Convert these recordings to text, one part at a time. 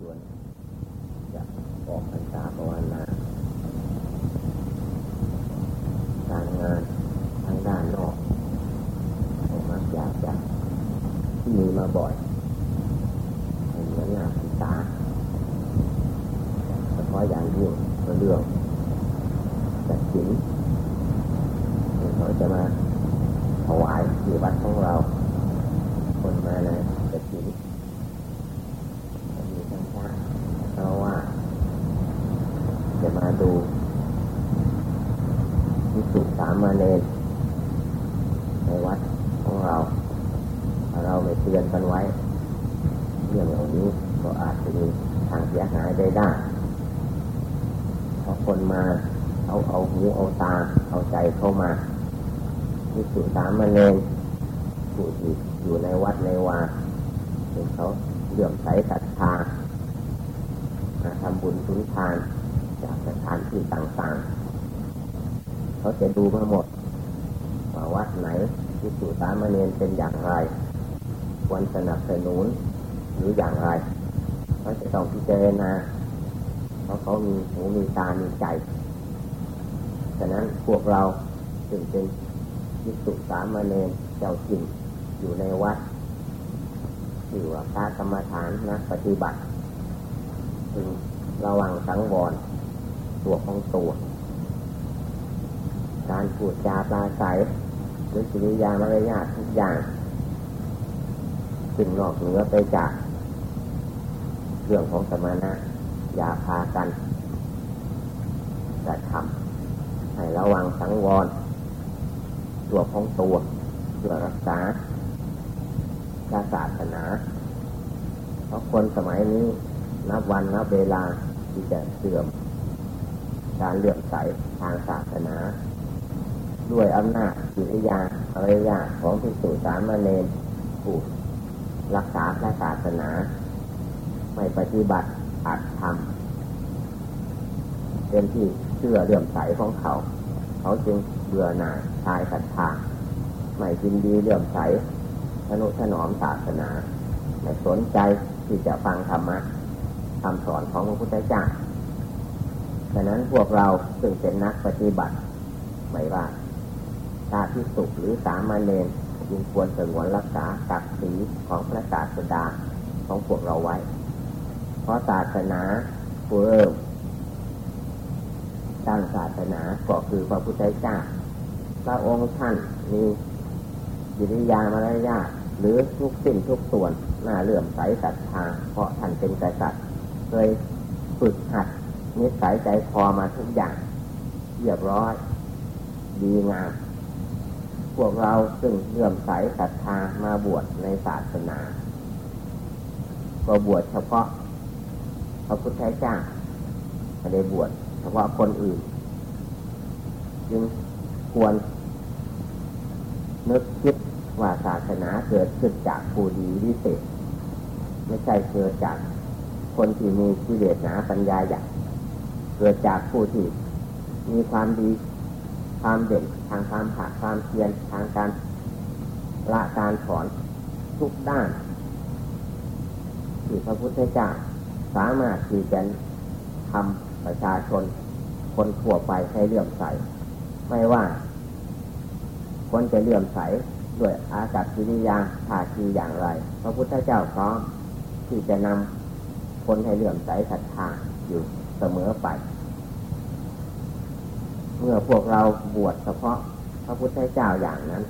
ส่วนจะออกพรรษาภาวนาการงานทางด้านนอกผมมักอยากจะที่มีมาบ่อยเหมือนงานพรรษาเฉพาะอย่างยิ่งก็เรื่องจัดสินเขาจะมาถวายที่วัดของเรา คนมานะจัดสินมีทั้งพระเพราะว่า จะมาดูที่สุสามมาเนรในวัดของเราถ้าเราไม่เตือนกันไว้ เรื่องเหล่านี้ก็อาจจะมีทางเสียหายได้ได้เพราะคนมาเอาเอาหูเอาตา เอาใจเข้ามาที่สุ สามมาเนรผู้ที่อยู่ในวัดในวาเป็นเขาเลื่อมใสศรัทธามาทำบุญทุนทาน จากสถานที่ต่างๆ เขาจะดูมาหมดว่าวัดไหนที่สุสามเณรเป็นอย่างไร ควรสนับสนุนหรืออย่างไรเขาจะต้องพิจารณาเพราะเขามีหูมีตามีใจฉะนั้นพวกเราจึงเป็น ยิสุสามเณรเจ้าจิ่นอยู่ในวัดถือว่าพระกรรมฐานนะปฏิบัติถึงระวังสังวรตัวของตัว การพูดจาปลาใสหรือกิริยามารยาททุกอย่างจึงนอกเหนือไปจากเรื่องของสมณะอย่าพากันจะทำให้ระวังสังวร ตัวของตัวเพื่อรักษาศาสนา เพราะคนสมัยนี้นับวันนับเวลาที่จะเสื่อม การเลื่อมใสทางศาสนา ด้วยอำนาจจิริยาอริยาของพิสุสามเณรผู้รักษาพระศาสนา ไม่ปฏิบัติอาจทำเป็นที่เชื่อเลื่อมใสของเขา เขาจึง เบื่อหน่ายชายศรัทธาไม่ยินดีเลื่อมใสทนุถนอมศาสนาไม่สนใจที่จะฟังธรรมะคำสอนของพระพุทธเจ้าฉะนั้นพวกเราซึ่งเป็นนักปฏิบัติ ไม่ว่าชาติสุขหรือสามาเณรจึงควรสงวนรักษาศักดิ์ศรีของพระศาสดาของพวกเราไว้ เพราะศาสนาผู้เริ่มตั้งศาสนาก็คือพระพุทธเจ้า พระองค์ท่านมีจิริยามารยาหรือทุกสิ่งทุกส่วนหน้าเลื่อมใสศรัทธาเพราะท่านเป็นกษัตริย์เคยฝึกหัดนิสัยใจคอมาทุกอย่างเรียบร้อย ดีงาม พวกเราซึ่งเลื่อมใสศรัทธามาบวชในศาสนา ก็บวชเฉพาะพระพุทธเจ้าไม่ได้บวชเฉพาะคนอื่น จึง ควรนึกคิดว่าศาสนาเกิดขึ้นจากผู้ดีวิเศษ ไม่ใช่เกิดจากคนที่มีกิเลสหนาปัญญาใหญ่เกิดจากผู้ที่มีความดีความเด่นทางความหักความเพียรทางการละการสอนทุกด้านที่พระพุทธเจ้าสามารถที่จะทำประชาชนคนทั่วไปให้เลื่อมใส ไม่ว่า คนจะเลื่อมใสด้วยอากัศกิริยาท่าทีอย่างไร พระพุทธเจ้าพร้อมที่จะนำคนให้เลื่อมใสศรัทธาอยู่เสมอไป เมื่อพวกเราบวชเฉพาะพระพุทธเจ้าอย่างนั้น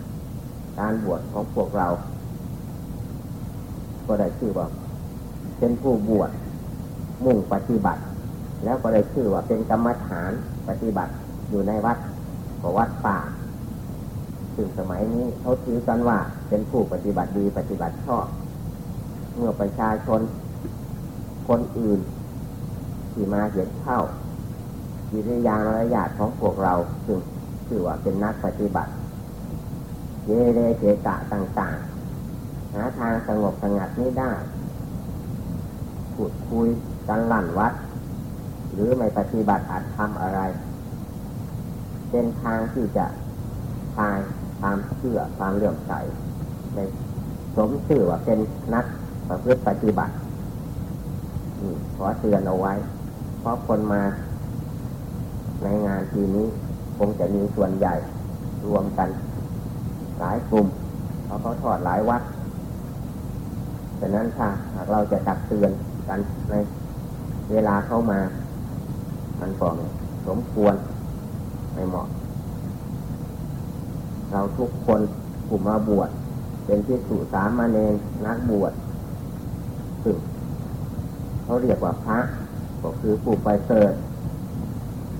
การบวชของพวกเรา ก็ได้ชื่อว่าเป็นผู้บวชมุ่งปฏิบัติ แล้วก็ได้ชื่อว่าเป็นกรรมฐานปฏิบัติอยู่ในวัด กวัดป่า ซึ่งสมัยนี้เขาถือกันว่าเป็นผู้ปฏิบัติดีปฏิบัติชอบ เมื่อประชาชน คนอื่น ที่มาเห็นเข้าวิริยามารยาทของพวกเราซึ่งถือว่าเป็นนักปฏิบัติเยเรเจตะต่างๆ หาทางสงบสงัดนี้ได้พูดคุยกันลั่นวัด หรือไม่ปฏิบัติอาจทำอะไร เป็นทางที่จะทายความเชื่อความเลื่อมใสในสมชื่อว่าเป็นนักประพฤติปฏิบัติขอเตือนเอาไว้ เพราะคนมาในงานทีนี้คงจะมีส่วนใหญ่ รวมกัน หลายกลุ่มเพราะเขาทอดหลายวัดดังนั้นถ้าหากเราจะตักเตือนกันในเวลาเข้ามา มันก็สมควร เหมาะ เราทุกคนกลุ่มมาบวชเป็นที่สุสามาเนนนักบวชซึ่งเขาเรียกว่าพระ ก็คือผู้ไปเสริฐ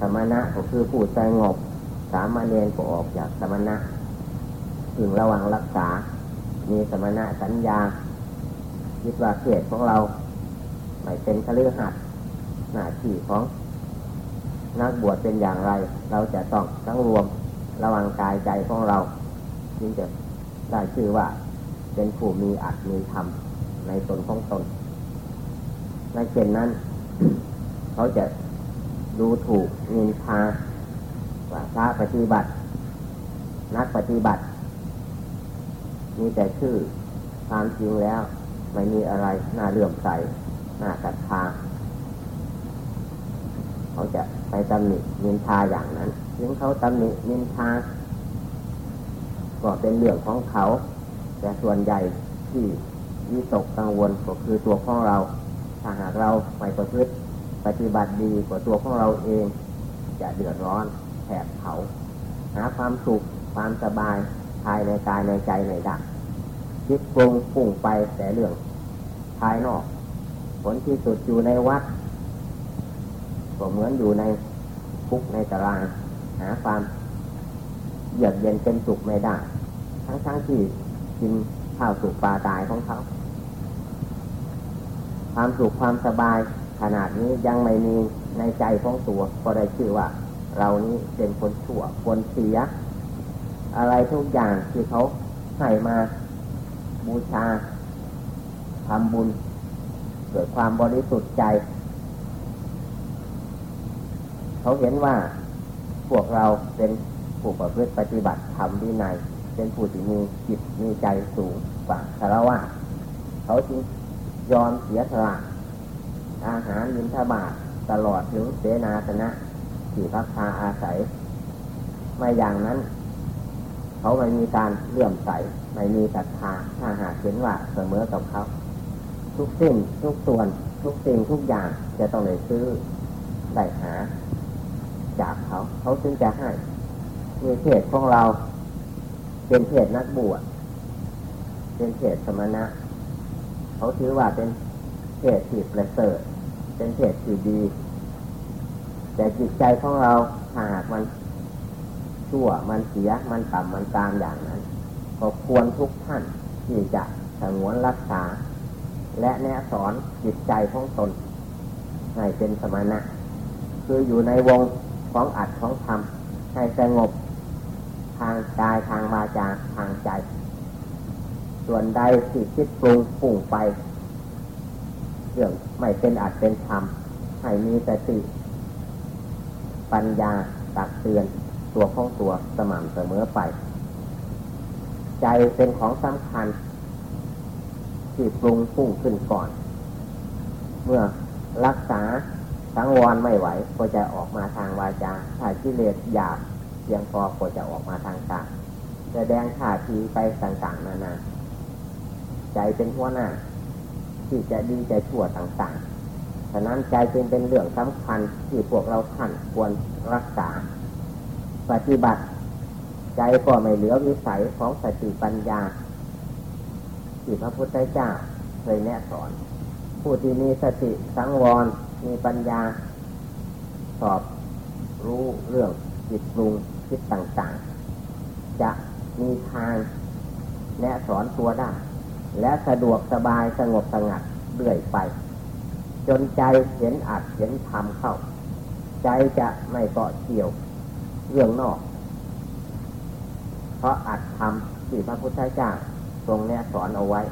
สมณะก็คือผู้ใจงบ สามาเนนก็ออกจากสมณะถึงระวังรักษา มีสมณะสัญญาคิดว่าเขตของเราไม่เป็นคฤหัสถ์หน้าที่ของ นักบวชเป็นอย่างไร เราจะต้องทั้งรวมระวังกายใจของเราจึงจะได้ชื่อว่า เป็นผู้มีอัตมีธรรมในตนของตนในเช่นนั้น เขาจะดูถูกนินทาว่าพระปฏิบัติ นักปฏิบัติ มีแต่ชื่อความจริงแล้ว ไม่มีอะไรน่าเลื่อมใสน่าศรัทธาเขาจะ ตำหนินินทาอย่างนั้นถึงเขาตำหนินินทาก็เป็นเรื่องของเขา แต่ส่วนใหญ่ที่วิตกกังวลก็คือตัวของเราถ้าหากเราไม่ประพฤติปฏิบัติดีกว่าตัวของเราเอง จะเดือดร้อนแผดเผาหาความสุขความสบายภายในกายในใจในดักคิดปรุงปุ่งไปแต่เรื่องภายนอก ผลที่สุดอยู่ในวัดก็เหมือนอยู่ใน คุกในตารางหาความเยือกเย็นเป็นสุขไม่ได้ ทั้งทั้งที่กินข้าวสุกปลาตายของเขา ความสุขความสบายขนาดนี้ยังไม่มีในใจของตัวก็ได้ชื่อว่า เรานี้เป็นคนชั่วคนเสีย อะไรทุกอย่างที่เขาให้มาบูชาทำบุญเกิดความบริสุทธิ์ใจ เขาเห็นว่าพวกเราเป็นผู้ประพฤติปฏิบัติทำวินัยเป็นผู้ที่มีจิตมีใจสูงกว่าคารวะเขาจึงยอมเสียสละอาหารยินทบาทตลอดถึงเสนาสนะที่พักพาอาศัย ไม่อย่างนั้น เขาไม่มีการเลื่อมใส ไม่มีศรัทธาถ้าหากเห็นว่าเสมอกับเขา ทุกสิ่งทุกส่วนทุกสิ่งทุกอย่างจะต้องได้ซื้อได้หา จากเขา เขาจึงจะให้มีเพศของเราเป็นเพศนักบวชเป็นเพศสมณะ เขาถือว่าเป็นเพศที่ประเสริฐเป็นเพศที่ดี แต่จิตใจของเราหากมันชั่วมันเสียมันต่ำมันตามอย่างนั้น ก็ควรทุกท่านที่จะสงวนรักษา และแนะสอนจิตใจของตนให้เป็นสมณะ คืออยู่ในวง ของอัดของธรรมให้สงบ ทางกายทางวาจาทางใจ ส่วนใดที่คิดปรุงปุ่งไป เรื่องไม่เป็นอัดเป็นธรรมให้มีสติ ปัญญาตักเตือนตัวของตัวสม่ำเสมอไป ใจเป็นของสำคัญ ที่ปรุงพุ่งขึ้นก่อน เมื่อรักษา สังวรไม่ไหวก็จะออกมาทางวาจาถ้ากิเลสหยาบเพียงพอก็จะออกมาทางตาแสดงท่าทีไปต่างๆนานาใจเป็นหัวหน้า ที่จะดีใจชั่วต่างๆฉะนั้นใจจึงเป็นเรื่องสำคัญที่พวกเราท่านควรรักษา ปฏิบัติใจก็ไม่เหลือวิสัยของสติปัญญาที่พระพุทธเจ้าเคยแนะสอน ผู้ที่มีสติสังวร มีปัญญา สอบรู้เรื่องจิตปรุงคิดต่างๆ จะมีทางแนะสอนตัวได้ และสะดวกสบายสงบสงัดเรื่อยไป จนใจเห็นอัดเห็นทำเข้า ใจจะไม่เกาะเกี่ยวเรื่องนอก เพราะอัดทำที่พระพุทธเจ้าทรงแนะสอนเอาไว้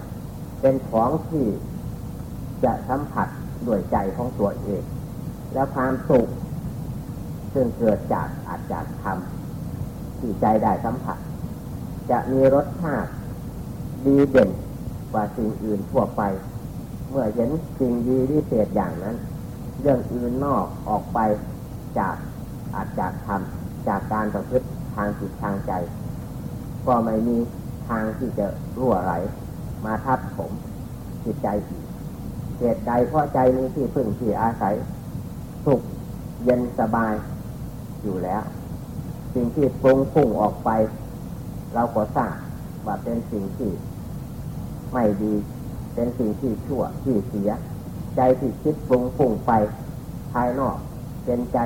เป็นของที่ จะสัมผัสด้วยใจของตัวเอง แล้วความสุข ซึ่งเกิดจากอาจจากธรรมที่ใจได้สัมผัส จะมีรสชาติดีเด่นกว่าสิ่งอื่นทั่วไป เมื่อเห็นสิ่งดีที่เศษอย่างนั้น เรื่องอื่นนอกออกไปจากอาจจากทำจากการประพฤติทางจิตทางใจ ก็ไม่มีทางที่จะรั่วไหลมาทับผมจิตใจอีก เหตุใจเพราะใจมีที่พึ่งที่อาศัยสุขเย็นสบายอยู่แล้ว สิ่งที่ปรุงพุ่งออกไป เราก็ทราบว่าเป็นสิ่งที่ไม่ดี เป็นสิ่งที่ชั่วที่เสีย ใจที่คิดปรุงพุ่งไป ภายนอกเป็นใจ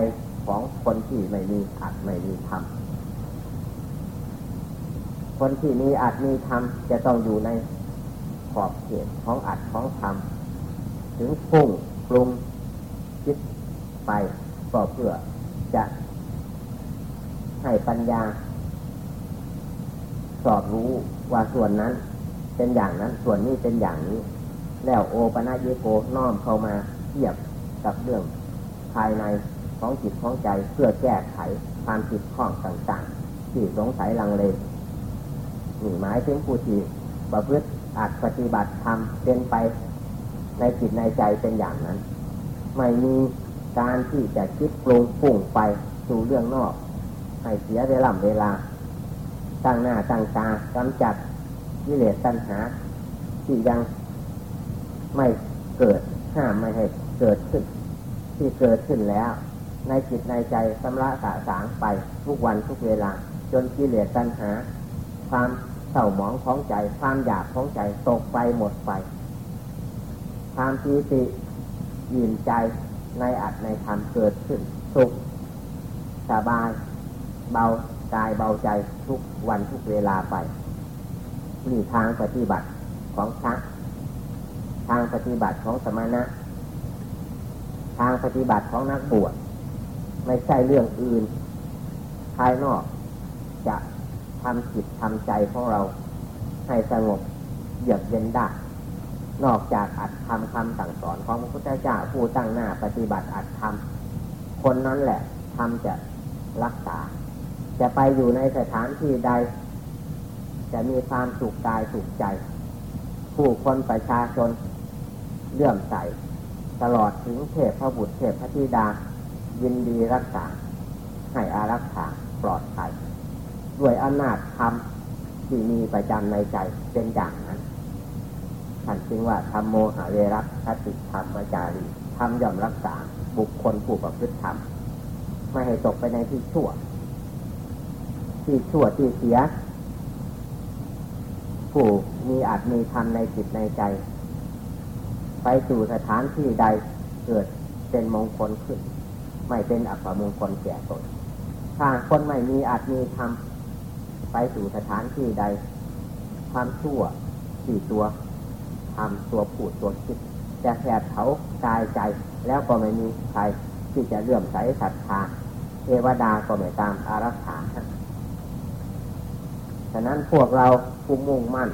ของคนที่ไม่มีอัดไม่มีธรรมคนที่มีอัดมีธรรมจะต้องอยู่ในขอบเขตของอัดของธรรม ถึงพุ่งปรุงคิดไปก็เพื่อจะให้ปัญญา สอบรู้ว่าส่วนนั้นเป็นอย่างนั้นส่วนนี้เป็นอย่างนี้ แล้วโอปะนาเยโกน้อมเข้ามาเทียบกับเรื่องภายในของจิตของใจเพื่อแก้ไขความผิดข้องต่างๆ ที่สงสัยลังเลนี่หมายถึงผู้ที่ประพฤติอาจปฏิบัติทำเป็นไป ในจิตในใจเป็นอย่างนั้น ไม่มีการที่จะคิดปรุงปุ่งไปสู่เรื่องนอก ให้เสียเวลาเวลา ตั้งหน้าตั้งตากำจัดวิเลศตัณหา ที่ยังไม่เกิดห้ามไม่ให้เกิดขึ้น ที่เกิดขึ้นแล้ว ในจิตในใจสำระสาสางไปทุกวันทุกเวลา จนกิเลสตัณหา ความเศร้าหมองของใจ ความอยากของใจตกไปหมดไป ความปีติยินใจในอัดในธรรมเกิดขึ้นสุขสบาย เบากายเบาใจทุกวันทุกเวลาไปนี่ทางปฏิบัติของพระทางปฏิบัติของสมณะ ทางปฏิบัติของนักบวชไม่ใช่เรื่องอื่น ภายนอก จะทำจิตทำใจของเรา ให้สงบเยือกเย็นได้ นอกจากอัดทำคำสั่งสอนของพระพุทธเจ้าผู้ตั้งหน้าปฏิบัติอัดทำคนนั้นแหละทำจะรักษา จะไปอยู่ในสถานที่ใด จะมีความสุขกายสุขใจ ผู้คนประชาชนเลื่อมใส ตลอดถึงเทพพระบุตรเทพพระธิดา ยินดีรักษา ให้อารักษาปลอดภัยด้วยอำนาจธรรมที่มีประจำในใจเป็นอย่างนั้น ท่านจึงว่าธรรมโมหะเวรักคติธรรมจารีธรรมย่อมรักษาบุคคลผู้ประพฤติธรรมไม่ให้ตกไปในที่ชั่ว ที่ชั่วที่เสีย ผู้มีอาจมีธรรมในจิตในใจ ไปสู่สถานที่ใดเกิดเป็นมงคลขึ้น ไม่เป็นอัปมงคลแก่ตนถ้าคนไม่มีอาจมีธรรมไปสู่สถานที่ใดความชั่วที่ตัว ทำตัวพูดตัวคิดจะแผดเขากายใจ แล้วก็ไม่มีใครที่จะเลื่อมใสศรัทธาเทวดาก็ไม่ตามอารักขาฉะนั้นพวกเราผู้มุ่งมั่น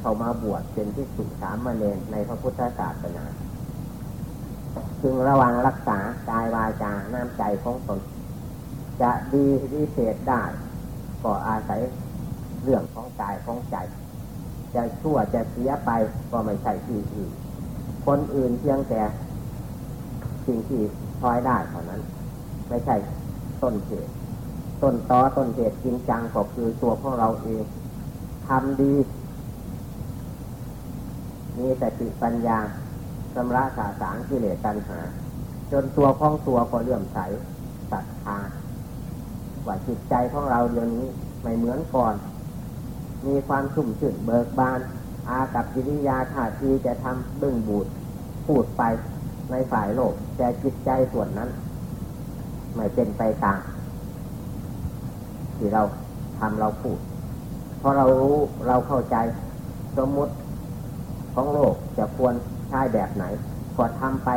เข้ามาบวชเป็นที่สุสามเณรในพระพุทธศาสนาจึงระวังรักษากายวาจาน้ำใจของตน จะดีวิเศษได้ ก็อาศัยเรื่องของกายของใจ จะชั่วจะเสียไปก็ไม่ใช่ที่อื่นคนอื่นเพียงแต่สิ่งที่พลอยได้เท่านั้น ไม่ใช่ต้นเหตุต้นตอต้นเหตุจริงจังก็คือตัวของเราเองทำดีมีแต่ติปัญญาสำระสาสางกิเลสตัณหา จนตัวของตัวก็เลื่อมใสศรัทธาว่าจิตใจของเราเดี๋ยวนี้ไม่เหมือนก่อน มีความชุ่มชื่นเบิกบาน อากับกิริยาท่าทีจะทำบึ้งบูดพูดไปในฝ่ายโลก แต่จิตใจส่วนนั้น ไม่เป็นไปตามที่เราทำเราพูด เพราะเรารู้เราเข้าใจสมมุติของโลกจะควรใช้แบบไหนก็ทำไป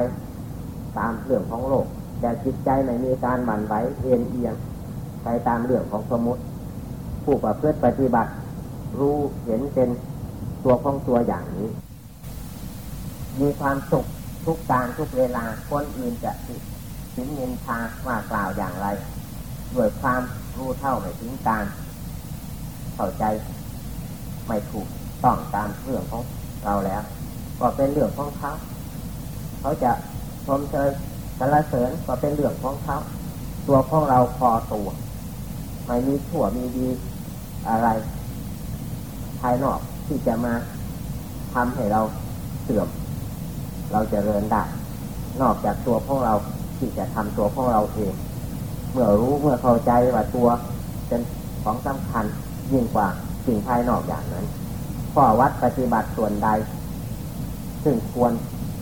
ตามเรื่องของโลก แต่จิตใจไม่มีการหมั่นไหวเอียงเอียงไปตามเรื่องของสมมติ ผู้ประพฤติปฏิบัติ รู้เห็นเป็นตัวของตัวอย่างนี้ มีความสุขทุกการทุกเวลาคนอื่นจะถึงเงินชาว่ากล่าวอย่างไรด้วยความรู้เท่าไม่ถึงการเข้าใจไม่ถูกต้องตามเรื่องของเราแล้ว ก็เป็นเรื่องของเขา เขาจะชมเชยสรรเสริญก็เป็นเรื่องของเขา ตัวของเราพอตัว ไม่มีชั่วมีดีอะไร ภายนอกที่จะมาทำให้เราเสื่อม เราจะเริญได้ นอกจากตัวของเราที่จะทำตัวของเราเอง เมื่อรู้เมื่อเข้าใจว่าตัวเป็นของสำคัญยิ่งกว่าสิ่งภายนอกอย่างนั้นข้อวัดปฏิบัติส่วนใด ซึ่งควร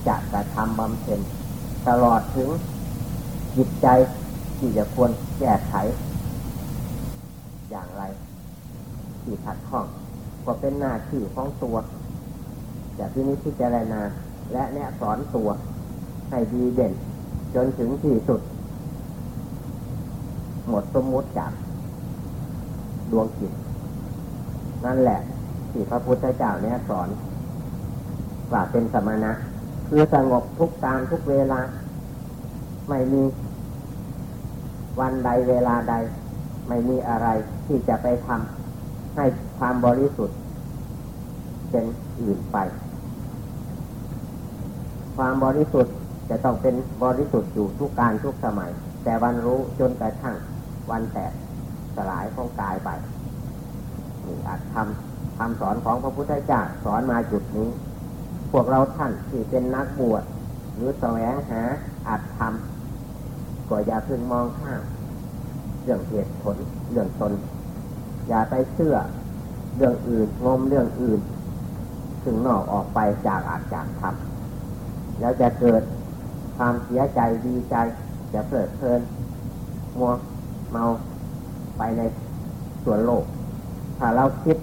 จะกระทำบำเพ็ญตลอดถึงจิตใจที่จะควรแก้ไข อย่างไร ที่ขัดข้อง ก็เป็นหน้าที่ของตัวจะที่นี้ที่เจรณาและแนะสอนตัวให้ดีเด่น จนถึงที่สุด หมดสมมติจากดวงจิต นั่นแหละที่พระพุทธเจ้าเนี่ยสอนว่าเป็นสมณะ คือสงบทุกการทุกเวลา ไม่มีวันใดเวลาใด ไม่มีอะไรที่จะไปทำให้ ความบริสุทธิ์ เป็นอื่นไป ความบริสุทธิ์จะต้องเป็นบริสุทธิ์อยู่ทุกการทุกสมัย แต่วันรู้จนกระทั่งวันแตกสลายของกายไปนี่อาจทำคำสอนของพระพุทธเจ้าสอนมาจุดนี้ พวกเราท่านที่เป็นนักบวชหรือแสวงหาอาจทำก็อย่าเพิ่งมองข้ามเรื่องเหตุผลเรื่องตนอย่าไปเชื่อ เรื่องอื่นงมเรื่องอื่นถึงนอกออกไปจากอาจจากทำแล้วจะเกิดความเสียใจดีใจ จะเพลิดเพลินมัวเมาไปในส่วนโลก ถ้าเราคิด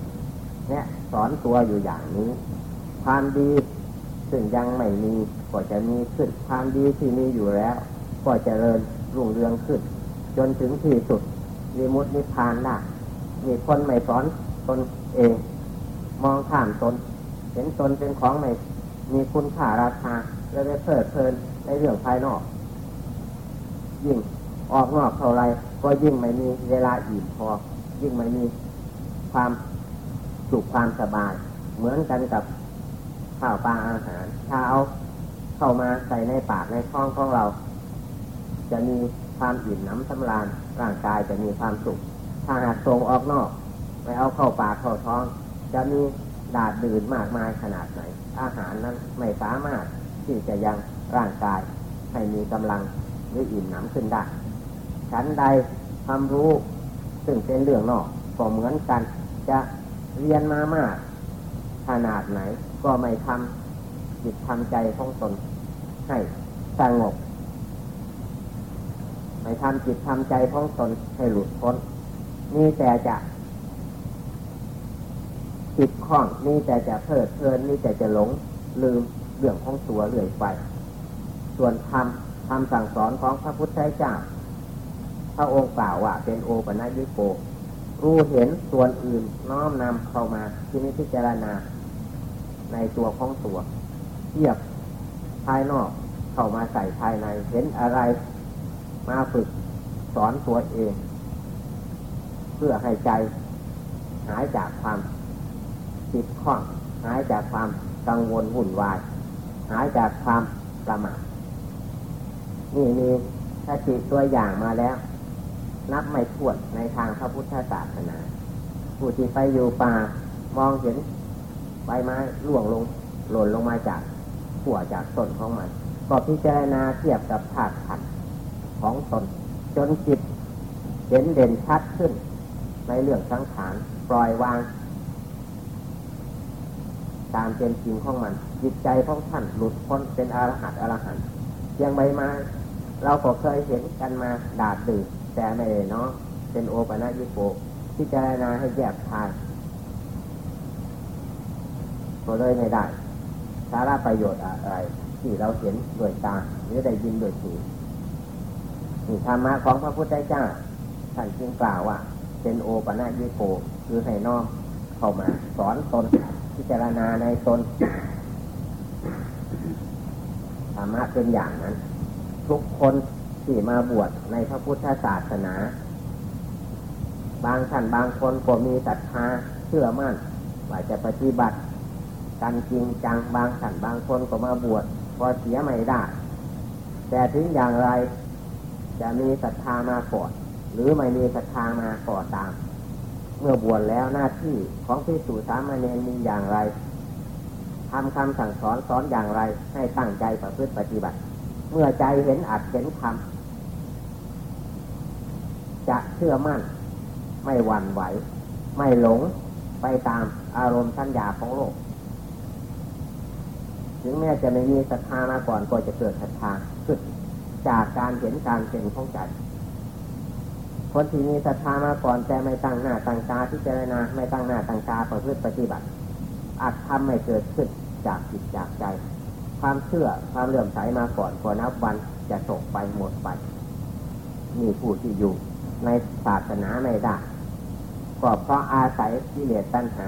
เนี่ยสอนตัวอยู่อย่างนี้ ความดีซึ่งยังไม่มี ก็จะมีขึ้นความดีที่มีอยู่แล้ว ก็จะเริญรุ่งเรืองขึ้น จนถึงที่สุดมีมุตนิพานได้มีคนไม่สอนตน เอง มองข้ามตน เห็นตนเป็นของไม่มีคุณค่าราคาแล้วไปเพลิดเพลินในเรื่องภายนอก ยิ่งออกนอกเท่าไรก็ยิ่งไม่มีเวลาอิ่มพอ ยิ่งไม่มีความสุขความสบาย เหมือนกันกับข้าวปลาอาหาร ถ้าเอาเข้ามาใส่ในปากในท้องของเรา จะมีความอิ่มน้ำสำราญร่างกายจะมีความสุข ถ้าหากส่งออกนอก ไม่เอาเข้าปากเข้าท้อง จะมีดาดดื่นมากมายขนาดไหน อาหารนั้นไม่สามารถที่จะยังร่างกายให้มีกำลังหรืออิ่มหนำขึ้นได้ชั้นใดความรู้ซึ่งเป็นเรื่องนอกก็เหมือนกัน จะเรียนมามาก ขนาดไหนก็ไม่ทำจิตทำใจของตนให้สงบไม่ทำจิตทำใจของตนให้หลุดพ้นนี่แต่จะ ตคล้องนี่แต่จะเพลิดเพลินนี่แต่จะหลงลืมเรื่องของตัวเรื่อยไป ส่วนธรรมธรรมสั่งสอนของพระพุทธเจ้าพระองค์กล่าวว่าเป็นโอปัญญิโกรู้เห็นส่วนอื่นน้อมนำเข้ามาที่นิพจารณา ในตัวของตัวเทียบภายนอกเข้ามาใส่ภายในเห็นอะไร มาฝึกสอนตัวเอง เพื่อให้ใจหายจากความ ติดข้องหายจากความกังวลวุ่นวาย หายจากความประมาทนี่มีถ้าจิตัวอย่างมาแล้ว นับไม่ถ้วนในทางพระพุทธศาสนาผู้ที่ไปอยู่ป่ามองเห็นใบไม้ร่วงลง หล่นลงมาจากหัวจากต้นของมันก็พิจารณาเทียบกับธาตุขันของตนจนจิตเห็นเด่นชัดขึ้น ในเรื่องสังขารปล่อยวาง ตามเป็นจริงของมัน จิตใจของท่านหลุดพ้นเป็นอรหัตอรหันต์ยังใบม้เราก็เคยเห็นกันมาดาดดื่นแต่ไม่เนาะเป็นโอปะนะยุโกพิจารณาให้แยกทางก็เลยไม่ได้ สาระประโยชน์อะไร ที่เราเห็นด้วยตาหรือได้ยินด้วยหูนี่ธรรมะของพระพุทธเจ้าท่านจึงกล่าวว่า เป็นโอปะนะยุโกคือให้น้อมเข้ามา สอนตน พิจารณาในตนธรรมะเป็นอย่างนั้น ทุกคนที่มาบวชในพระพุทธศาสนา บางท่านบางคนก็มีศรัทธาเชื่อมั่นว่าจะปฏิบัติกันจริงจังบางสันบางคนก็มาบวชพอเสียไม่ได้ แต่ถึงอย่างไรจะมีศรัทธามาก่อนหรือไม่มีศรัทธามาก่อตาม เมื่อบวชแล้วหน้าที่ของพิสูจสามเณรมีอย่างไรทำคำสั่งสอนสอนอย่างไร ให้ตั้งใจประพฤติปฏิบัติ เมื่อใจเห็นอัดเห็นทำจะเชื่อมั่น ไม่หวั่นไหว ไม่หลงไปตามอารมณ์สัญญาของโลก ถึงแม้จะไม่มีศรัทธามาก่อนก็จะเกิดศรัทธาขึ้นจากการเห็นการเป็นของใจ คนที่มีศรัทธามาก่อนแต่ไม่ตั้งหน้าตั้งตาที่เจรณาไม่ตั้งหน้าตั้งตาประพฤติปฏิบัติอาจทำไม่เกิดขึ้นจากจิตจากใจ ความเชื่อความเลื่อมใสมาก่อนกว่านับวันจะตกไปหมดไปมีผู้ที่อยู่ในศาสนาไม่ได้ก็เพราะอาศัยกิเลสตัณหา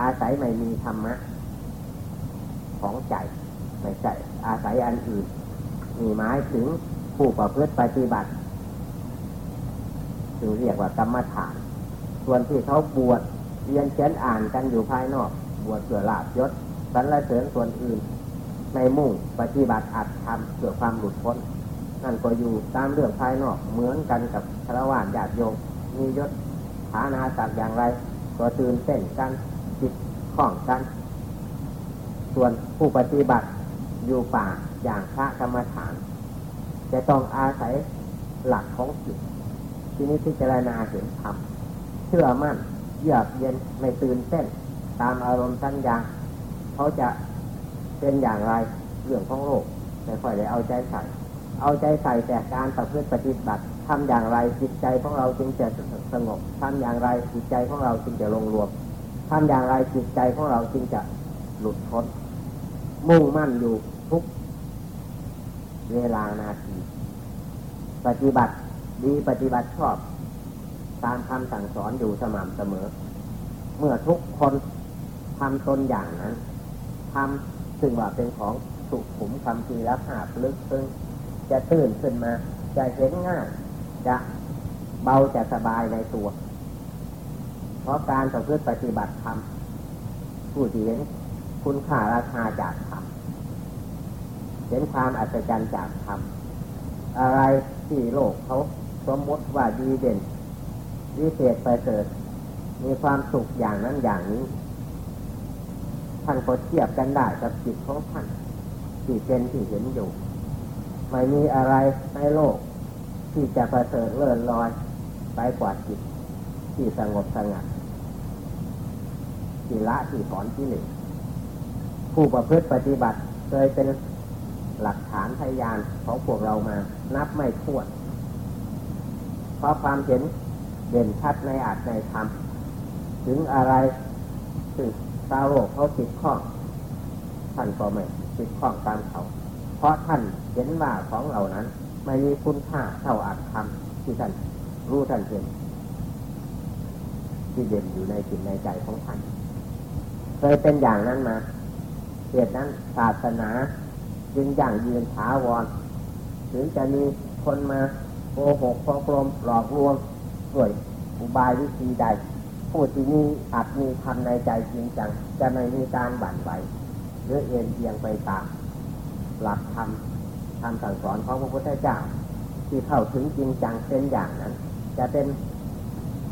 อาศัยไม่มีธรรมะ ของใจไม่ใช่อาศัยอันอื่นมีหมายถึงผู้ประพฤติปฏิบัติ จึงเรียกว่ากรรมฐาน ส่วนที่เขาบวชเรียนเขียนอ่านกันอยู่ภายนอก บวชเพื่อลาบยศสรรเสริญส่วนอื่น ในมุ่งปฏิบัติอัดทำเพื่อความหลุดพ้น นั่นก็อยู่ตามเรื่องภายนอกเหมือนกันกับคารวะญาติโยมมียศฐานาศักดิ์อย่างไร ก็ตื่นเต้นกันจิตข้องกัน ส่วนผู้ปฏิบัติอยู่ป่าอย่างพระกรรมฐาน จะต้องอาศัยหลักของจิต ทีนี้พิจารณาเห็นธรรมเชื่อมั่นเยือกเย็นไม่ตื่นเต้น ตามอารมณ์สัญญาเขาจะเป็นอย่างไรเรื่องของโลกไม่ค่อยได้เอาใจใส่ เอาใจใส่แต่การประพฤติปฏิบัติทำอย่างไรจิตใจของเราจึงจะสงบทำอย่างไรจิตใจของเราจึงจะลงรวมทำอย่างไรจิตใจของเราจึงจะหลุดพ้นมุ่งมั่นอยู่ทุกเวลานาที ปฏิบัติ ดีปฏิบัติชอบ ตามคำสั่งสอนอยู่สม่ำเสมอ เมื่อทุกคนทำตนอย่างนั้นทำซึ่งว่าเป็นของสุขุมคำทีและภาพลึกซึ้งจะตื่นขึ้นมา จะเห็นง่าย จะเบาจะสบายในตัว เพราะการต่อพืชปฏิบัติธรรมผู้ที่เห็นคุณค่าราคาจากธรรมเห็นความอัศจรรย์จากธรรมอะไรที่โลกเขา สมมติว่าดีเด่นวิเศษไปเสริฐมีความสุขอย่างนั้นอย่างนี้ ท่านก็เทียบกันได้กับจิตของท่านที่เป็นที่เห็นอยู่ ไม่มีอะไรในโลก ที่จะประเสริฐเลื่อนลอยไปกว่าจิต ที่สงบสงัดที่ละที่ถอนที่หนึ่งผู้ประพฤติปฏิบัติเคยเป็นหลักฐานพยานของพวกเรามา นับไม่ถ้วน เพราะความเห็นเด่นชัดในอาจในธรรมถึงอะไรถึงตาโลกเขาติดข้องท่านก็ไม่ติดข้องตามเขา เพราะท่านเห็นว่าของเหล่านั้น ไม่มีคุณค่าเท่าอาจธรรมที่ท่านรู้ท่านเห็นที่เด่นอยู่ในจิตในใจของท่านเคยเป็นอย่างนั้นมาเหตุนั้นศาสนาจึงอย่างยืนถาวรถึงจะมีคนมา โกหกพอกลมหลอกลวงด้วยอุบายวิธีใดผู้ที่มีอัดมีทำในใจจริงจัง จะไม่มีการบั่นไหวหรือเอ็นเอียงไปตามหลักธรรมคำสั่งสอนของพระพุทธเจ้า ที่เข้าถึงจริงจังเป็นอย่างนั้น จะเป็น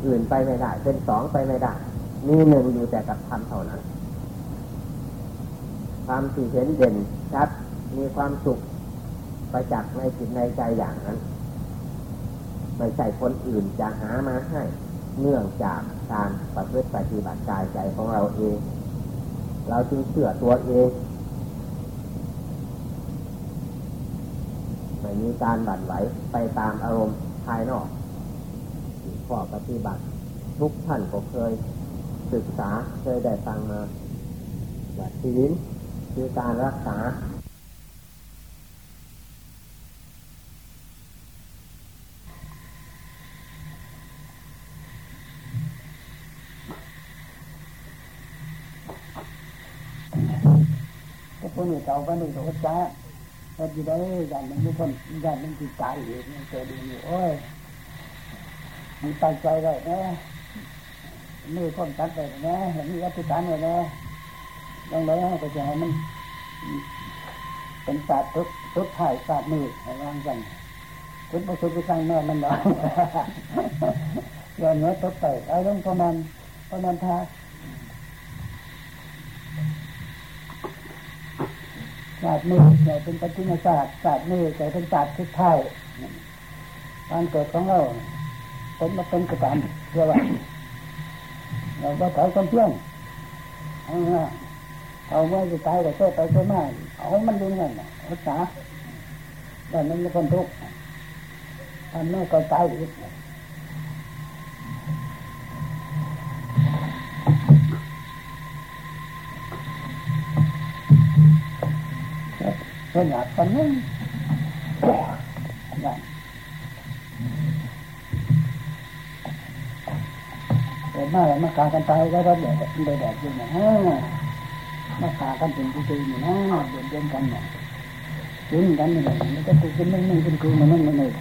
อื่นไปไม่ได้ เป็นสองไปไม่ได้ มีหนึ่งอยู่แต่กับธรรมเท่านั้นความที่เห็นเด่นชัดมีความสุขไปจากษ์ในจิตในใจอย่างนั้น ไม่ใช่คนอื่นจะหามาให้ เนื่องจากการประพฤติปฏิบัติกายใจของเราเอง เราจึงเชื่อตัวเองไม่มีการบั่นไหวไปตามอารมณ์ภายนอกข้อปฏิบัติทุกท่านก็เคยศึกษาเคยได้ฟังมาว่าศีลคือการรักษาคนนี้ เก่าก็นี่เขาจ้าแต่ที่ได้ยานมันมีคนยานมันติดใจอยู่มันเกิดอยู่โอ้ยมันตั้งใจเลยนะมือคนตัดไปนะเห็นมีอธิษฐานเลยนะลงแล้วก็จะให้มันเป็นศาสตร์ทุกทุกถ่ายศาสตร์นี่ให้วางกันทุกประสุทธิ์สร้างแม่มันหน่อยอย่างนี้ตกไปเอาเรื่องประมาณประมาณท่า ศาสตร์นี่จะเป็นปฏิมาศาสตร์ศาสตร์นี่จะเป็นศาสตร์ทุกท่ายการเกิดของเราเป็นมาเป็นกระตันเรียกว่าเราก็ถอยความเพียรเอาละเอาเมื่อจะตายก็เชื่ไปเชื่มาเอามันดูเงินรักษาแต่มันไม่คนทุกข์ทำแม่ก็ตายอีก เป็นหยาบกันนึงอย่างเกิดมาแล้วมาขากันตายก็รับแดดแดดแดดอยู่นะมาขากันเป็นจริงๆอยู่นะเดือดเดือนกันเนี่ยกินกันนี่แหละมันก็กินนึ่งนึ่งกินคือมันนั่นมันเลย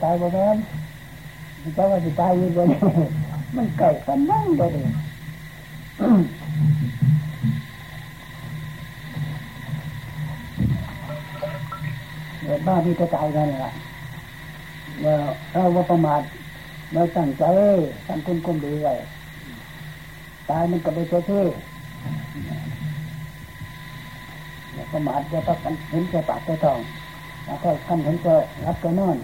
ไป เต่าไปตายไปแล้วเจ้าว่าจะตายอยู่เลยมันไก่กันนั่งเลยเกิดบ้าที่จะตายกันแหละเราเราว่าประมาทเราตั้งใจทำคุณคุณดีไว้ตายมันก็ไปเชื่อที่ประมาทจะต้องเห็นจะปากจะทองแล้วก็ขั้นเห็นจะรับจะนอน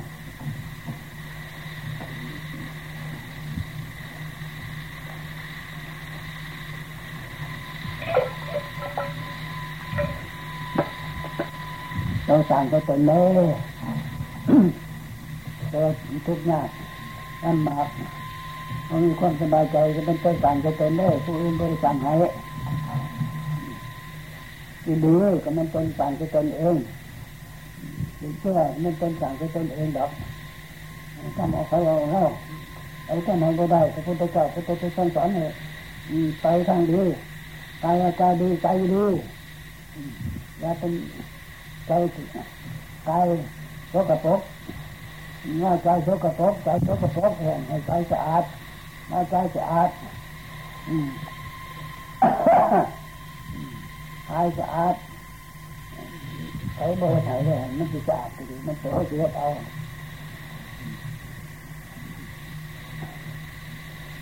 เราสั่งก็ตนเลยเราทุกข์ยากลำบากเรามีความสบายใจก็เป็นต้นสั่งก็ตนเลยผู้อื่นบริสั่งให้ที่ดีก็มันตนสั่งก็ตนเองเชื่อมันตนสั่งก็ตนเองดอกทำเอาใครเอาเราเอาทำไมก็ได้พระพุทธเจ้าพระพุทธเจ้าสอนให้ไปทางดีกายกายดีใจดีอย่าเป็น ใจกายสกปรกหน้าใจสกปรกใจสกปรกแห่งให้ใจสะอาดหน้าใจสะอาดกายสะอาดใช้บริหารเลยมันจะสะอาดดีมันเสียเสียเอา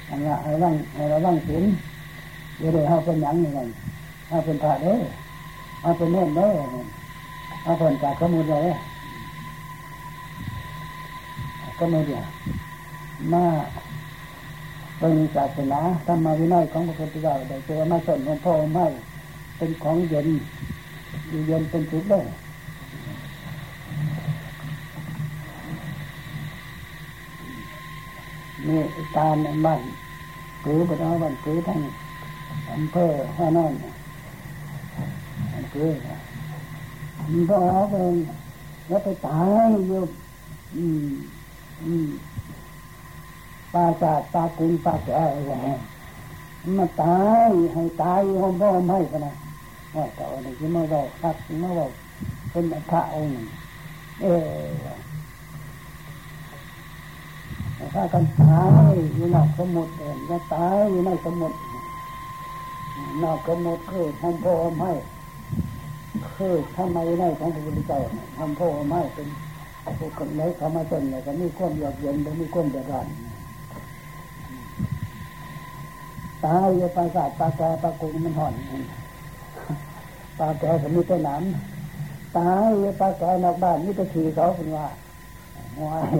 อันละไอ้ร่างไอ้เราร่างศีลเดี๋ยวเขาเป็นยังไงเขาเป็นพระเด้อเขาเป็นเน่นเด้อ เอาผลจากข้อมูลเลยก็ไม่เดียวมาเป็นศาสนาธรรมวินัยของพระพุทธเจ้าได้เจอมาสนของพ่อไม่เป็นของเย็นอยู่เย็นเป็นสุดเลยนี่ตามในบ้านผือบนเอาบ้านผือทั้งอำเภอห้านอนอ เภอมันก็เอาไปแล้วไปตายอยู่อืมอืมปาจาดปลากุนปาแก่อะไรเงี้ยมาตายให้ตายห้องพ่อไม่กันนะว่าแต่วันนี้มาบอกครับมาบอกเป็นพระองค์เออถ้ากันตายอยู่นอกสมุทรเองก็ตายอยู่ในสมุทรนอกสมุทรคือห้องพ่อไม่ คือทำไมได้ของพระพุทธเจ้าทำพ่อไม่เป็นผู้คนไหนเขามาจนเลยก็มีความอยากเย็นและมีความเดือดร้อนตายอยู่ปราสาทปลาแกปลากุงมันห่อนปลาแกก็มีแต่หนามตายอยู่ปลาแกนอกบ้านมีแต่ขี่เขาเป็นว่าว้าย